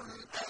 قل